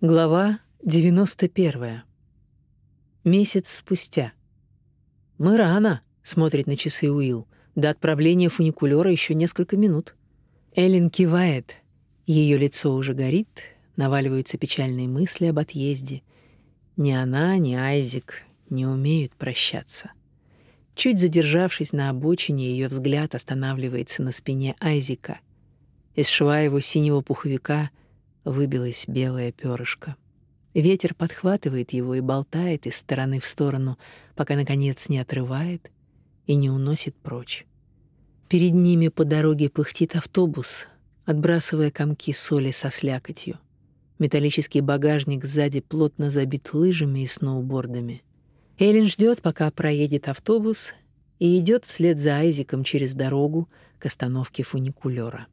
Глава 91. Месяц спустя. «Мы рано», — смотрит на часы Уилл. «До отправления фуникулера еще несколько минут». Эллен кивает. Ее лицо уже горит, наваливаются печальные мысли об отъезде. Ни она, ни Айзек не умеют прощаться. Чуть задержавшись на обочине, ее взгляд останавливается на спине Айзека. Из шва его синего пуховика — выбилось белое перышко. Ветер подхватывает его и болтает из стороны в сторону, пока наконец не отрывает и не уносит прочь. Перед ними по дороге пыхтит автобус, отбрасывая комки соли со слякотью. Металлический багажник сзади плотно забит лыжами и сноубордами. Эллен ждет, пока проедет автобус, и идет вслед за Айзиком через дорогу к остановке фуникулера.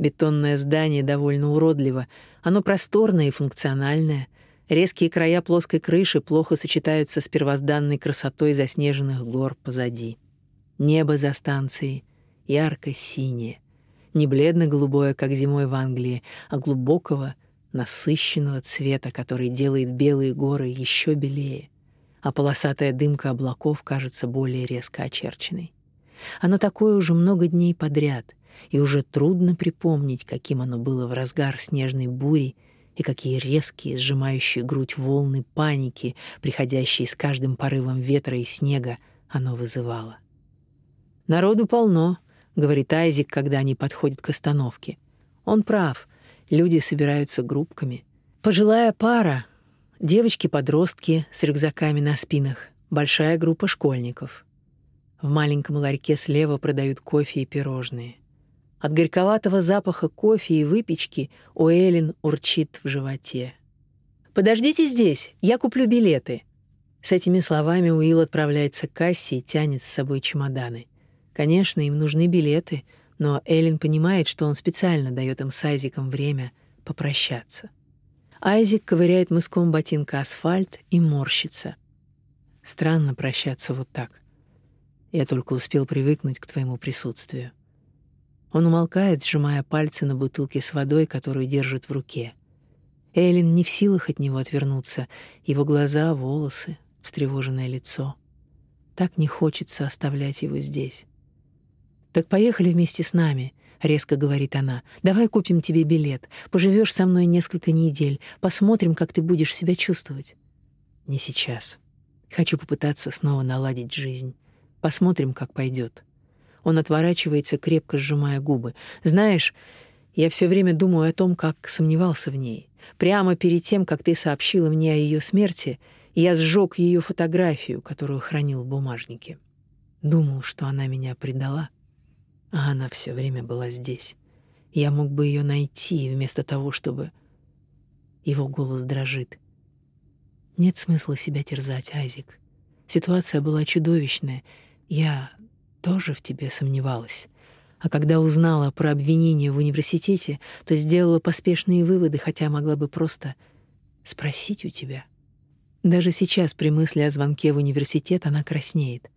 Бетонное здание довольно уродливо. Оно просторное и функциональное. Резкие края плоской крыши плохо сочетаются с первозданной красотой заснеженных гор позади. Небо за станцией ярко-синее. Не бледно-голубое, как зимой в Англии, а глубокого, насыщенного цвета, который делает белые горы еще белее, а полосатая дымка облаков кажется более резко очерченной. Оно такое уже много дней подряд — и уже трудно припомнить, каким оно было в разгар снежной бури и какие резкие, сжимающие грудь волны паники, приходящие с каждым порывом ветра и снега, оно вызывало. «Народу полно», — говорит Айзик, когда они подходят к остановке. Он прав, люди собираются группками. Пожилая пара, девочки-подростки с рюкзаками на спинах, большая группа школьников. В маленьком ларьке слева продают кофе и пирожные. От горьковатого запаха кофе и выпечки у Эллен урчит в животе. «Подождите здесь, я куплю билеты». С этими словами Уилл отправляется к кассе и тянет с собой чемоданы. Конечно, им нужны билеты, но Эллен понимает, что он специально дает им с Айзиком время попрощаться. Айзик ковыряет мыском ботинка асфальт и морщится. Странно прощаться вот так. Я только успел привыкнуть к твоему присутствию. Он умолкает, сжимая пальцы на бутылке с водой, которую держит в руке. Эллен не в силах от него отвернуться. Его глаза, волосы, встревоженное лицо. Так не хочется оставлять его здесь. «Так поехали вместе с нами», — резко говорит она. «Давай купим тебе билет. Поживешь со мной несколько недель. Посмотрим, как ты будешь себя чувствовать». «Не сейчас. Хочу попытаться снова наладить жизнь. Посмотрим, как пойдет. Он отворачивается, крепко сжимая губы. «Знаешь, я все время думаю о том, как сомневался в ней. Прямо перед тем, как ты сообщила мне о ее смерти, я сжег ее фотографию, которую хранил в бумажнике. Думал, что она меня предала, а она все время была здесь. Я мог бы ее найти вместо того, чтобы... Его голос дрожит. Нет смысла себя терзать, Айзик. Ситуация была чудовищная. Я тоже в тебе сомневалась. А когда узнала про обвинение в университете, то сделала поспешные выводы, хотя могла бы просто спросить у тебя. Даже сейчас при мысли о звонке в университет она краснеет.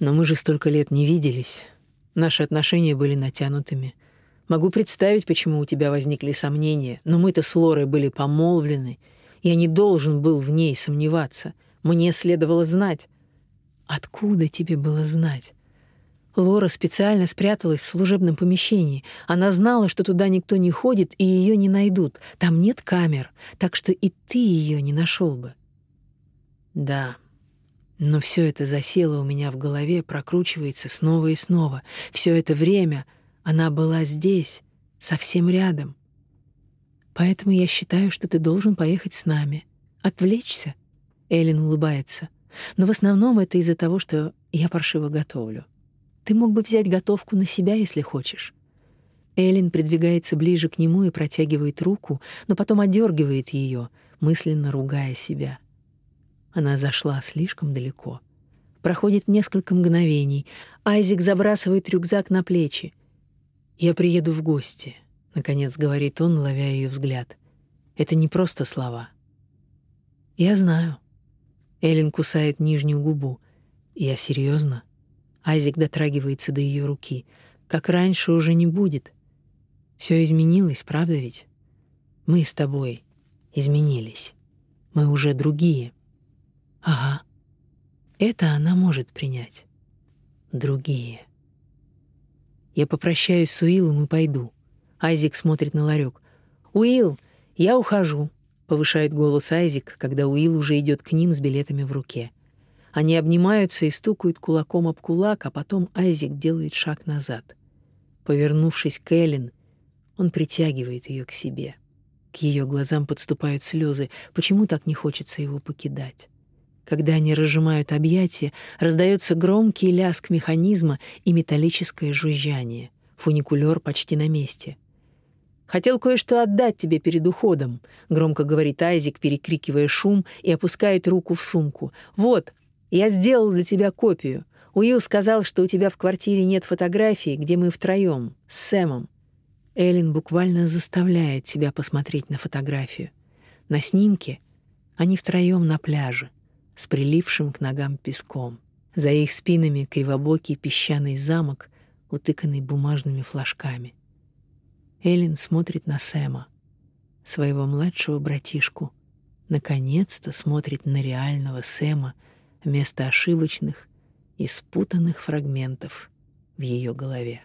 Но мы же столько лет не виделись. Наши отношения были натянутыми. Могу представить, почему у тебя возникли сомнения, но мы-то с Лорой были помолвлены. Я не должен был в ней сомневаться. Мне следовало знать. Откуда тебе было знать? Лора специально спряталась в служебном помещении. Она знала, что туда никто не ходит и ее не найдут. Там нет камер, так что и ты ее не нашел бы. Да, но все это засело у меня в голове, прокручивается снова и снова. Все это время она была здесь, совсем рядом. Поэтому я считаю, что ты должен поехать с нами, отвлечься. Эллен улыбается. Но в основном это из-за того, что я паршиво готовлю. Ты мог бы взять готовку на себя, если хочешь. Эллен придвигается ближе к нему и протягивает руку, но потом одергивает ее, мысленно ругая себя. Она зашла слишком далеко. Проходит несколько мгновений. Айзик забрасывает рюкзак на плечи. «Я приеду в гости», — наконец говорит он, ловя ее взгляд. «Это не просто слова». «Я знаю». Эллен кусает нижнюю губу. «Я серьезно. Айзек дотрагивается до ее руки. Как раньше уже не будет. Все изменилось, правда ведь? Мы с тобой изменились. Мы уже другие. Ага. Это она может принять. Другие. Я попрощаюсь с Уиллом и пойду. Айзик смотрит на ларек. «Уилл, я ухожу», — повышает голос Айзик, когда Уилл уже идет к ним с билетами в руке. Они обнимаются и стукают кулаком об кулак, а потом Айзик делает шаг назад. Повернувшись к Эллен, он притягивает ее к себе. К ее глазам подступают слезы. Почему так не хочется его покидать? Когда они разжимают объятия, раздается громкий лязг механизма и металлическое жужжание. Фуникулер почти на месте. «Хотел кое-что отдать тебе перед уходом», — громко говорит Айзик, перекрикивая шум и опускает руку в сумку. «Вот, я сделал для тебя копию. Уилл сказал, что у тебя в квартире нет фотографии, где мы втроем с Сэмом. Эллен буквально заставляет себя посмотреть на фотографию. На снимке они втроем на пляже, с прилившим к ногам песком. За их спинами кривобокий песчаный замок, утыканный бумажными флажками. Эллен смотрит на Сэма, своего младшего братишку. Наконец-то смотрит на реального Сэма вместо ошибочных и спутанных фрагментов в ее голове.